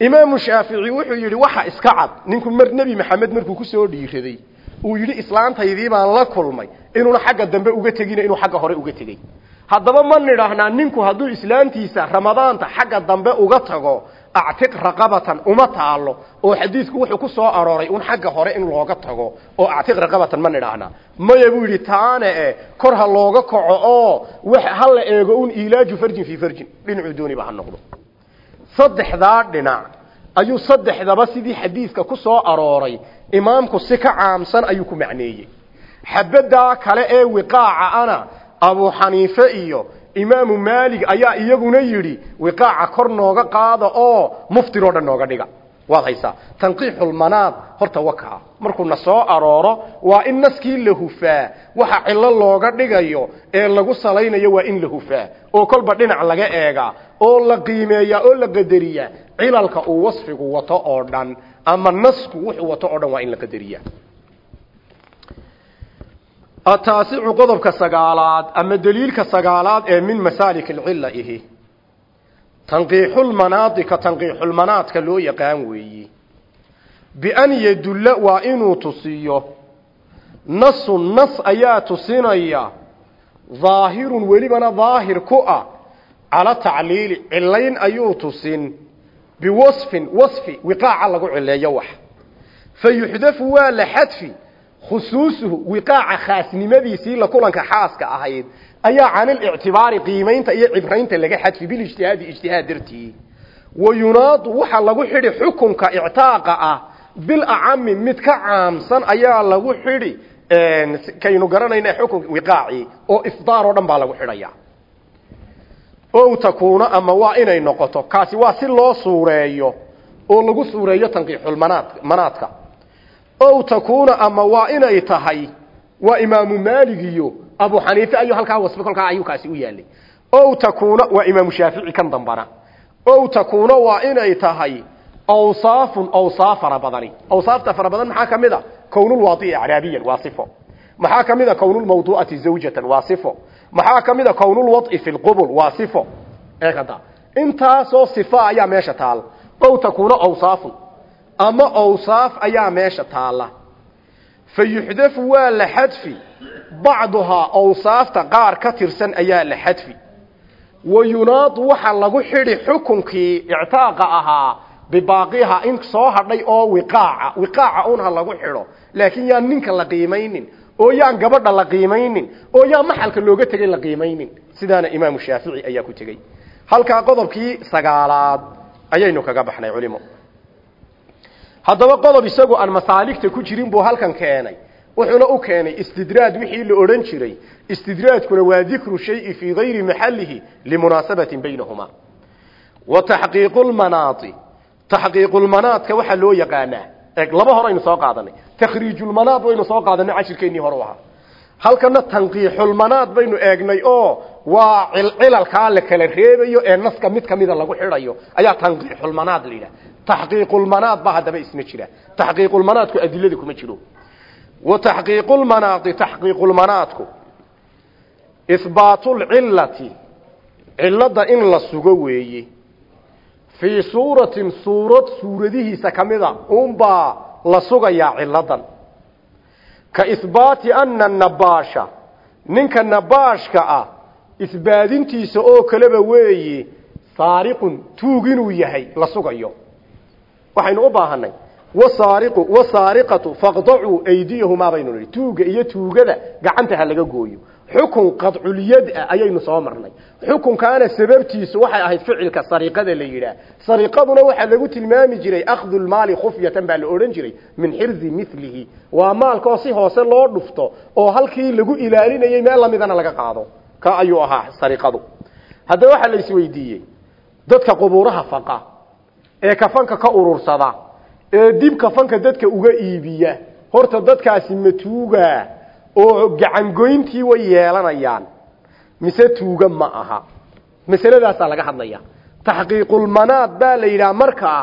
Imaamu shaafici wuxuu yidhi waxa iska cad ninku mar nebi maxamed markuu ku soo dhiiraday uu yidhi islaantaydii baan la kulmay inuuna xagga dambe uga tegina inuu xagga hore uga tegey haddaba ma nidhaahnaa ninku hadduu islaantiisa ramadaanta xagga dambe uga tago actiq raqabatan uma taalo oo xadiidku wuxuu ku soo arooray un xagga hore in looga tago oo actiq raqabatan ma nidhaahnaa maya buu yidhi taane e kor ha looga kaco oo wax ha la eego un ilaaju farjin fii farjin. Dhinacuu dooniba ha noqdo. Saddexdaa dhinac ayuu saddexdaba sidii xadiidka ku soo arooray imaamku si ka caamsan ayuu ku macneeyey. Xabadaa kale ee wiqaaca ana abu xaniife iyo imaamu maalig ayaa iyaguna yidhi wiqaaca kor nooga qaada oo muftiroo dhan nooga dhiga. Waad haysaa. Tanqiixulmanaad horta wakaa markuu na soo arooro waa in naskii la hufaa. Waxa cillo looga dhigayo ee lagu salaynayo waa in la hufaa. Oo kolba dhinac laga eegaa oo la qiimeeyaa oo la qadariyaa cilalka uu wasfigu wato oo dhan ama nasku wuxuu wato oo dhan waa in la qadariyaa ataasicu qodobka sagaalaad ama daliilka sagaalaad ee min masaalik alcilla ihi. Tanqiixulmanaadi ka tanqiixulmanaadka loo yaqaan weeyi. Bian yadulla waa inuu tusiyo nasu nas ayaa tusinaya daahirun welibana daahir ku ah cala tacliili cilayn ayuu tusin biwasfin wasfi wiqaaca lagu cileeyo wax. Fa yuxdafu waa la xadfi khusuusuhu wiqaaca khaasnimadiisii la kulanka xaaska ahayd ayaa canilictibaari qiimaynta iyo cibraynta laga xadfi bilijtihaadi ijtihaad dartii. Wayunaadu waxaa lagu xidhi xukunka ictaaqa ah bilacami mid ka caamsan ayaa lagu xidhi kaynu garanayna xukun wiqaaci oo ifdaar oo dhan baa lagu xidhaya. O takuuna ama waa inay noqoto kaasi waa si loo suureeyo oo lagu suureeyo tanqiixulmanaad manaadka o takuuna ama waa inay tahay waa imaamu maalig iyo abu xaniife ayuu halkaa wasfi kolkaa ayuu kaasi u yaalay o takuuna waa imaamu shaafici kan dambana o takuuna waa inay tahay awsaafun awsaaf fara badani awsaafta fara badan maxaa ka mid a kownulwaadi'i acraabiyan waa sifo maxaa ka mid a kownulmawduu'ati zawjatan waa sifo maxaa ka mid a kownulwad'i ama awsaaf ayaa meesha taala fa yuxdafu waa la xadfi. Bacduhaa awsaafta qaar ka tirsan ayaa la xadfi. Wa yunaadu waxa lagu xidhi xukunkii ictaaqa ahaa bibaaqiha in soo hadhay oo wiqaaca. Wiqaaca un lagu xidho. Laakiin yaan ninka la qiimaynin oo yaan gabadha la qiimaynin oo yaan maxalka looga tegay la qiimaynin. Sidaana imaamu shaafici ayaa ku tegey halkaa qodobkii sagaalaad ayaynu kaga baxnay culimo haddaba qodob isagu aan masaaligta ku jirin buu halkan keenay. Wuxuuna u keenay istidraad wixii la odhan jiray. Istidraadkuna waa dikru shayi fii gayri maxallihi limunaasabatin baynahumaa wa taxqiiqulmanaadi taxqiiqulmanaadka waxaa loo yaqaanaa. Eg laba hore aynu soo qaadanay. Takhriijulmanaad waynu soo qaadanay cashirkeennii hore u ahaa. Halkana tanqiixulmanaad baynu eegnay oo waa cilalkaa la kala reebayo ee naska mid kamida lagu xidhayo. Ayaa tanqiixulmanaad la yidhaha taxqiiqulmanaad baa haddaba isna jira taxqiiqulmanaadku adilada kuma jiro wa taxqiiqulmanaadi taxqiiqulmanaadku ihbaatulcilati cilada in la sugo weeye fii suuratin suurad suuradihiisa kamida unbaa la sugayaa ciladan ka ihbaati ana nabaasha ninka nabaashka ah isbaadintiisa oo kaleba weeye saariqun tuug inuu yahay la sugayo waxaynu u baahanay wasaariqu wasaariqatu faqdacuu aydiyahumaa baynu tuuga iyo tuugada gacanta ha laga gooyo. Xukun qadculyad ah ayaynu soo marnay. Xukunkaana sababtiisu waxay ahayd ficilka sariqada la yidhaah. Sariqaduna waxaa lagu tilmaami jiray akhdu lmaali khufyatan baa la odhan jiray min xirzi milihi waa maalkoo si hoose loo dhufto oo halkii lagu ilaalinayay meel lamidana laga qaado. Ka ayuu ahaa sariqadu haddaba waxaa la isweydiiyey dadka qubuuraha faqa ee kafanka ka urursada ee dib kafanka dadka uga iibiya horta dadkaasi ma tuuga oo gacangoyntii way yeelanayaan. Mise tuuga ma aha. Masaladaasaa laga hadlaya. Taxqiiqulmanaad baa la yidhaha markaa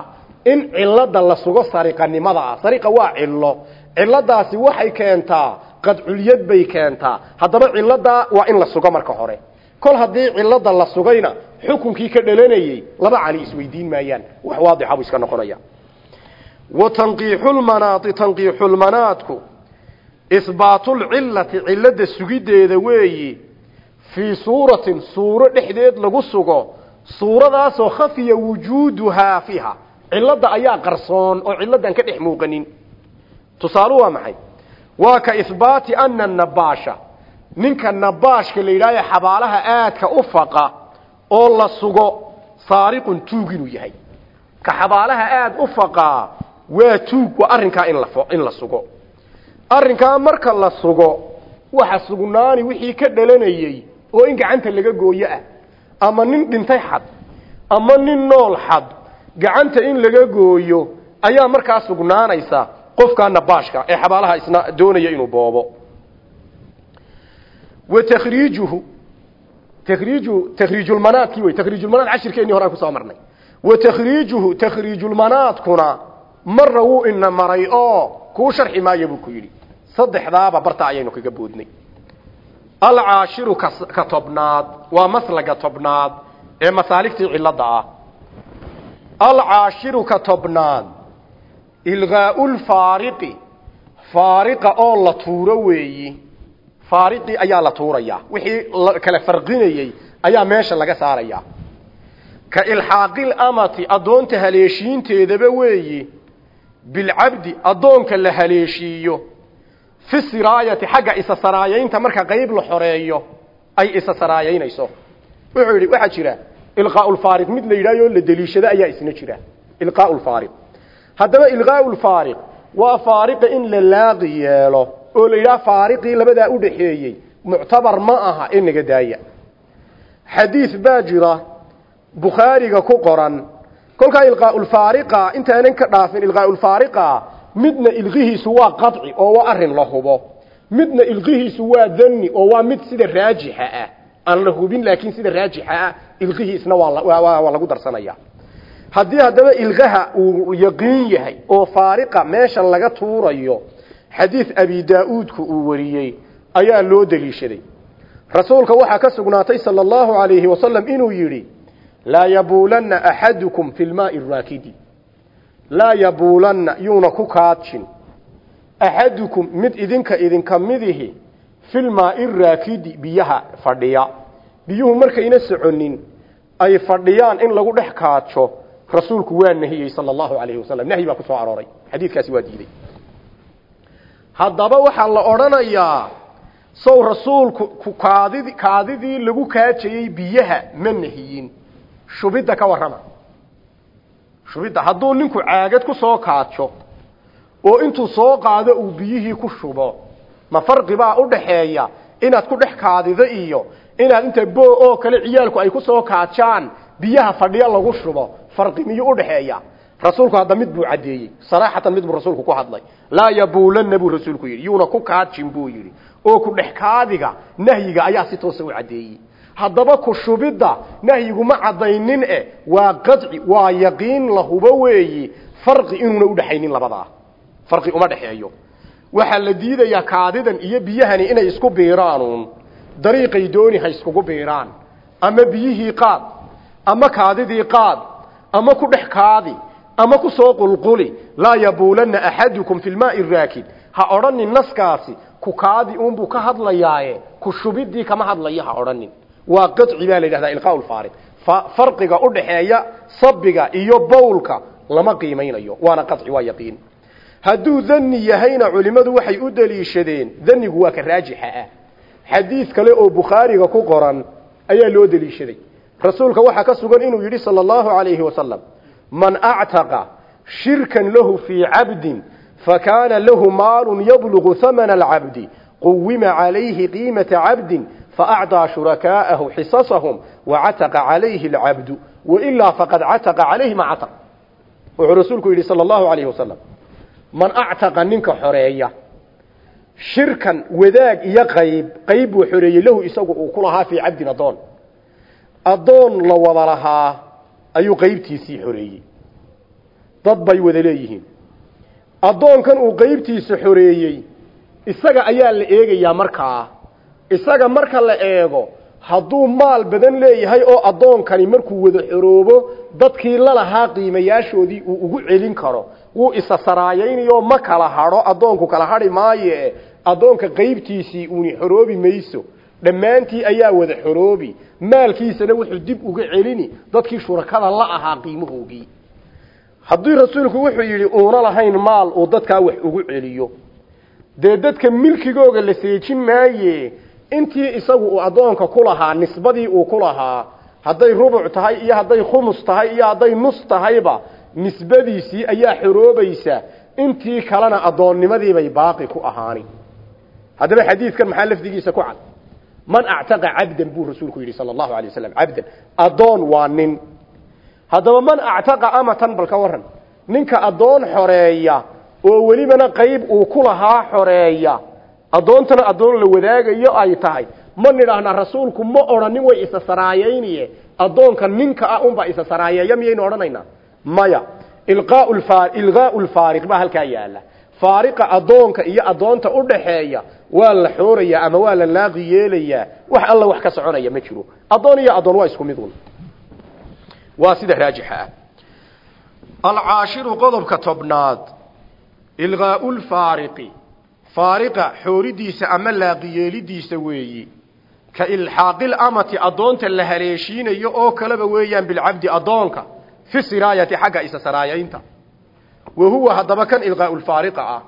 in cilada la sugo sariqanimada ah. Sariqa waa cilo ciladaasi waxay keentaa qadculyad bay keentaa. Haddaba ciladaa waa in la sugo marka hore kol haddii cilada la sugayna xukunkii ka dhalanayey laba cali isweydiin maayaan. Wax waadixa buu iska noqonaya. Wa tanqiixulmanaadi tanqiixulmanaadku ihbaatulcilati cilada sugiddeeda weeyi fii suuratin suuro dhexdeed lagu sugo suuradaasoo khafiya wujuuduhaa fiiha. Cilladda ayaa qarsoon oo cilladan ka dhex muuqanin. Tusaalu waa maxay? Waa ka ihbaati ana nabaasha ninka nabaashka la yidhahyo xabaalaha aadka u faqa oo la sugo saariqun tuug inuu yahay. Ka xabaalaha aada u faqaa waa tuug waa arrinkaa in in la sugo. Arrinkaa marka la sugo waxa sugnaani wixii ka dhalanayey oo in gacanta laga gooyo ah ama nin dhintay xad ama nin nool xad gacanta in laga gooyo ayaa markaa sugnaanaysa qofkaa nabaashka ee xabaalaha isna doonaya inuu boobo wa takhriijuhu takhriiju takhriijulmanaadkii wey takhriijulmanaad cashirkeennii horaan ku soo marnay wa takhriijuhu takhriijulmanaadkuna marna wuu ina maray oo kuu sharxi maayo buu ku yidhi saddexdaaba barta ayaynu kaga boodnay alcaashiru ka tobnaad waa maslaga tobnaad ee masaaligtii cilada ah alcaashiru ka tobnaad ilgaau lfaariqi faariqa oo la tuuro weeyi faariqii ayaa la tuurayaa wixii kala farqinayey ayaa meesha laga saarayaa ka ilxaaqil amati addoonta haleeshiinteedaba weeyi. Bilcabdi addoonka la haleeshiiyo. Fi siraayati xagga isa saraayaynta marka qayb la xoreeyo ay isa saraayaynayso wuxuu yidhi waxaa jira ilqaau lfaariq mid la yidhahyo la deliishado ayaa isna jira. Ilqaau lfaariq haddaba ilqaau lfaariq waa faariqa in la laaqi oo la yidhaha faariqii labadaa udhaxeeyey muctabar ma aha inaga daaya. Xadiid baa jira bukhaariga ku qoran kolkaa ilqaau lfaariqa intaanan ka dhaafin ilqaau lfaariqa midna ilqihiisu waa qaci oo waa arrin la hubo. Midna ilqihiisu waa dani oo waa mid sida raajixa ah aan la hubin laakiin sida raajixa ah ilqihiisna waa lagu darsanaya. Haddii haddaba ilqaha uu yaqiin yahay oo faariqa meesha laga tuurayo xadiid abi daa-uudku uu wariyey ayaa loo deliishaday. Rasuulka waxaa ka sugnaatay sala allahu alayhi wasalam inuu yidhi laa yabuulanna axadukum fi lmaai raakidi. Laa yabuulanna yuuna ku kaadjin axadukum mid idinka idinka midihi filmaai raakidi biyaha fadhiya. Biyuhu markayna soconin ay fadhiyaan in lagu dhex kaajo rasuulku waa nahiyey sala allahu alayhi wasalam nahyi baa ku soo arooray. Xadiidkaasi waa diiday haddaba waxaa la odhanayaa sow rasuulku kaadid kaadidii lagu kaajayey biyaha ma nahiyin shubidda ka warrama. Shubidda hadduu ninku caagad ku soo kaajo oo intuu soo qaado uu biyihii ku shubo ma farqi baa u dhaxeeya inaad ku dhex kaadido iyo inaad inta bo oo kale ciyaalku ay ku soo kaajaan biyaha fadhiya lagu shubo farqi miyuu udhaxeeya rasuulku hadda mid buu caddeeyey saraaxatan mid buu rasuulku ku hadlay. Laa yabuulanna buu rasuulku yidhi. Yuuna ku kaajin buu yidhi. Oo ku dhex kaadiga nahyiga ayaa si toosa u caddeeyey haddaba ku shubidda nahyigu ma caddaynin e waa qadci waa yaqiin la hubo weeyi. Farqi inuuna udhexaynin labadaa farqi uma dhexeeyo. Waxaa la diidayaa kaadidan iyo biyahani inay isku biiraanuun. Dariiqay dooni ha iskugu biiraan. Ama biyihii qaad ama kaadidii qaad ama ku dhex kaadi ama ku soo qulquli laa yabuulanna axadukum fi lmaai raakid. Ha odhanin naskaasi ku kaadi uunbuu ka hadlayaaye ku shubidii kama hadlayo ha odhanin waa qaci baa la yidhahdaa ilqaau lfaariq farqiga u dhaxeeya sabiga iyo bowlka lama qiimaynayo waana qaci waa yaqiin. Hadduu dani yahayna culimmadu waxay u deliishadeen danigu waa ka raajixa. Ah xadiid kale oo bukhaariga ku qoran ayaa loo deliishaday. Rasuulka waxaa ka sugan inuu yidhi sala allahu alayhi wasalam man actaqa shirkan lahu fii cabdin fakaana lahu maalun yablugu hamana alcabdi. Quwima calayhi qiimata cabdin faacطىa shurakaa'ahu xisasahum wacataqa calayhi alcabdu. Wailaa faqad cataqa calayhi ma cataq wuxuu rasuulku yidhi sala allahu alayhi wasalam man actaqa ninka xoreeya shirkan wadaag iyo qayb qayb buu xoreeyey lahu isagu uu ku lahaa fii cabdin addoon. Addoon la wada lahaa ayuu qaybtiisii xoreeyey. Dad bay wada leeyihiin. Addoonkan uu qaybtiisa xoreeyey isaga ayaa la eegayaa markaa. Isaga marka la eego hadduu maal badan leeyahay oo addoonkani markuu wada xoroobo dadkii lalahaa qiimayaashoodii uu ugu celin karo. Wuu isa saraayaynayo ma kala hadho addoonku kala hadhi maaye. Addoonka qaybtiisii uuni xoroobi mayso dhammaantii ayaa wada xoroobi. Maalkiisana wuxuu dib uga celini dadkii shurakada la ahaa qiimahoogii. Haddii rasuulku wuxuu yidhi uuna lahayn maal uu dadkaa wax ugu celiyo. Dee dadka milkigooga la seejin maaye? Intii isagu uu addoonka ku lahaa nisbadii uu ku lahaa hadday rubuc tahay iyo hadday khumus tahay iyo hadday nus tahayba nisbadiisii ayaa xoroobaysa. Intii kalena addoonnimadiibay baaqi ku ahaani. Haddaba xadiidkan maxaa lafdigiisa ku cad man actaqa cabdan buu rasuulku yidhi sala allahu alay wasalam cabdan. Addoon waa nin. Haddaba man actaqa amatan bal ka waran ninka addoon xoreeya oo welibana qayb uu ku lahaa xoreeya addoontana addoon la wadaagayo ay tahay. Ma nidhaahna rasuulku ma odhanin way isa saraayayniye? Addoonka ninka ah unbaa isa saraayeeya miyaynu odhanaynaa? Maya. Ilqaau lfaariq baa halkaa yaalla faariqa addoonka iyo addoonta u dhaxeeya waa la xoorayaa ama waa la laaqi wax alla wax ka soconaya ma jiro. Addoon iyo addoon waa isku mid un. Waa sida raajixa ah. Alcaashiru qodobka tobnaad ilqaau lfaariqi faariqa xooridiisa ama laaqiyeelidiisa weeyi. Ka ilxaaqil amati addoonta la haleeshiinayo oo kaleba weeyaan bilcabdi addoonka fi siraayati xagga isa saraayaynta wa huwa haddaba kan ilqaaulfaariqa ah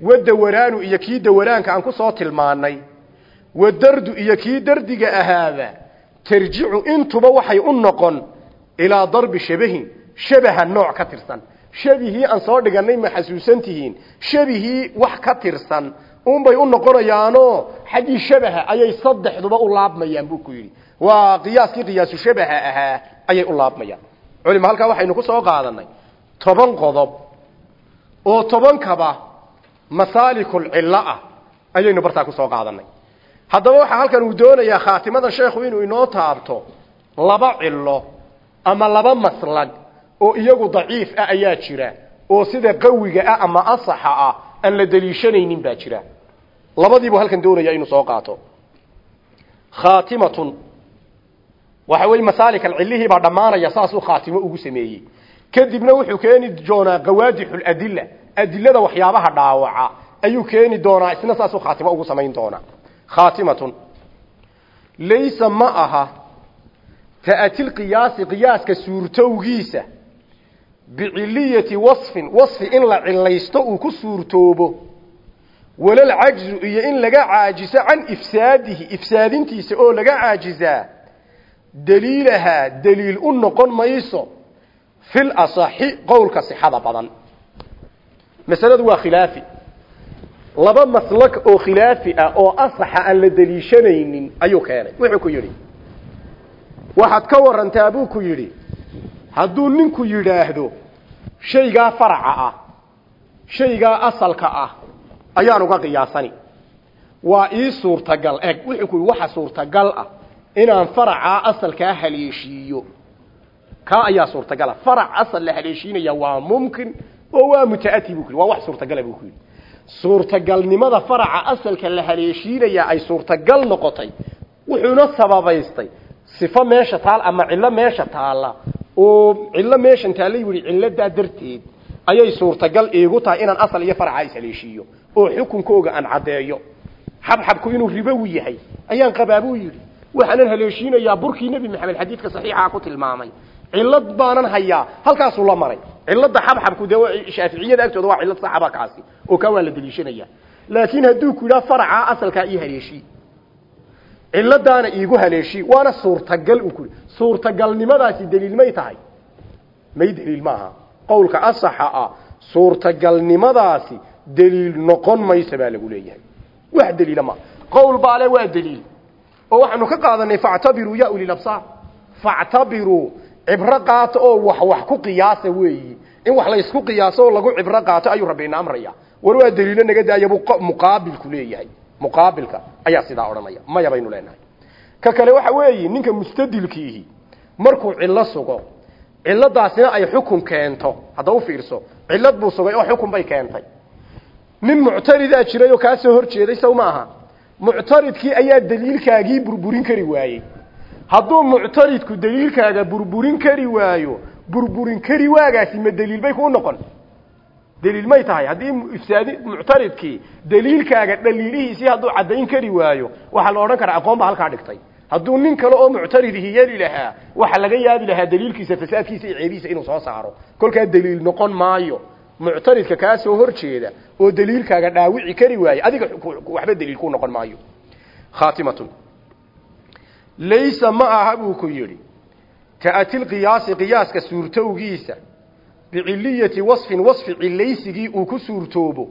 wadawaraanu iyo kii dawaraanka aan ku soo tilmaannay wadardu iyo kii dardiga ahaaba tarjicu intuba waxay u noqon ilaa darbi shabahin shabaha nooc ka tirsan shabihii aan soo dhigannay ma xasuusantihiin shabihii wax ka tirsan unbay u noqonayaanoo xaggii shabaha ayay saddexduba u laabmayaan buu ku yidhi waa qiyaaskii qiyaasu shabaha ahaa ayay u laabmayaan culima halkaa waxaynu ku soo qaadanay toban qodob oo tobankaba masaalikul cillo ah ayaynu bartaa ku soo qaadanay haddaba waxaa halkan uu doonayaa khaatimadan sheekhu inuu inoo taabto laba cillo ama laba maslag oo iyagu daciif ah ayaa jira oo sida qawiga ah ama asaxa ah aan la daliishanaynin baa jira. Labadiibuu halkan doonaya inuu soo qaato. Khaatimatun waxa weeye masaalik alcillihii baa dhammaanaya saasuu khaatimo ugu sameeyey kadibna wuxuu keeni doonaa qawaadixul adilla. Adilada waxyaabaha dhaawaca ayuu keeni doonaa isna saasuu khaatimo ugu samayn doonaa. Khaatimatun laysa ma aha ta'ati lqiyaasi qiyaaska suurtowgiisa biciliyati wasfin wasfi in la cilaysto uu ku suurtoobo walal cajzu iyo in laga caajiso can ifsaadihi ifsaadintiisa oo laga caajizaa daliilahaa daliil u noqon mayso fil asaxi qowlka sixada badan. Masaladu waa khilaafi. Laba maslak oo khilaafi ah oo asaxa aan la daliishanaynin ayuu keenay. Wuxuu ku yidhi waxaad ka warantaa buu ku yidhi hadduu ninku yidhaahdo shaygaa faraca ah shaygaa asalka ah ayaan uga qiyaasani. Waa ii suurtagal. Eg wuxuu ku suurtagal ah inaan faracaa asalkaa haleeshiiyo kaa ayaa suurtagala. Farac asal la haleeshiinaya waa mumkin oo waa mutaati buu waa wax suurtagala buu ku yidhi. Suurtagalnimada faraca asalka la haleeshiinaya ay suurtagal noqotay wuxuuna sababaystay sifo meesha taal ama cillo meesha taalla. Oo cillo meeshan taalla yidhi cilladaa darteed ayay suurtagal iigu tahay inaan asal iyo faraca ishaleeshiiyo oo xukunkooga aan caddeeyo. Xabxabku inuu ribowi yahay ayaan qabaa buu yidhi. Waxaanan haleeshiinayaa burkii nebi maxamed xadiidka saxiixaa ku tilmaamay cillad baanan hayaa halkaasuu la maray. Cilladda xabxabku dee shaaficiyada agtooda waa cillad saxaba kaasi oo kaa waa la deliishanaya. Laakiin hadduu ku yidhaha faracaa asalkaa ii haleeshii cilladaana iigu haleeshii waana suurtagal uu ku suurtagalnimadaasi daliil may tahay. May daliil maaha qowlka asaxa ah suurtagalnimadaasi daliil noqon maysa baa lagu leeyahay. Wax daliila maaha qowl baale waa daliil oo waxaanu ka qaadanay factabiruu ya ulilabsaar factabiruu cibro qaato oo wax wax ku qiyaasa weeyi. In wax laysku qiyaaso oo lagu cibro qaato ayuu rabbiina amraya. War waa daliilo naga daayabuu muqaabilku leeyahay. Muqaabilka ayaa sidaa odhanaya. Maya baynu leenahay. Ka kale waxa weeyi ninka mustadilkiihi markuu cillo sugo cilladaasina ay xukun keento. Hadda u fiirso cillad buu sugay oo xukun bay keentay. Nin muctaridaa jiray oo kaa soo hor jeeday sow ma aha. Muctaridkii ayaa daliilkaagii burburin kari waayey hadduu muctaridku daliilkaaga burburin kari waayo burburin kari waagaasi ma daliil bay kuu noqon. Daliil may tahay. Haddii ifsaadi muctaridkii daliilkaaga dhaliilihiisii hadduu caddayn kari waayo waxaa la odhan karaa aqoon baa halkaa dhigtay. Hadduu nin kale oo muctaridihi yeli lahaa waxa laga yaabi lahaa daliilkiisa fasaadkiisa iyo ceebihiisa inuu soo saaro. Kolkaa daliil noqon maayo. Muctaridka kaa soo hor jeeda oo daliilkaaga dhaawici kari waaye adiga waxba daliil ku noqon maayo. Khaatimatun laysa ma aha buu ku yidhi kaatil qiyaasi qiyaaska suurtowgiisa biciliyati wasfin wasfi cilaysigii uu ku suurtoobo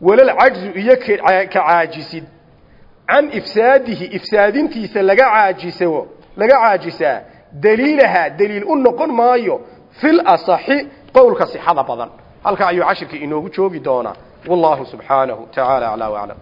walal cajzu iyo ka caajisid can ifsaadihi ifsaadintiisa laga caajiso laga caajisaa daliilaha daliil u noqon maayo fil asaxi qowlka sixada badan halka ayuu cashirkii inoogu joogi doonaa wallahu subxaanahu tacaala aclaa waclam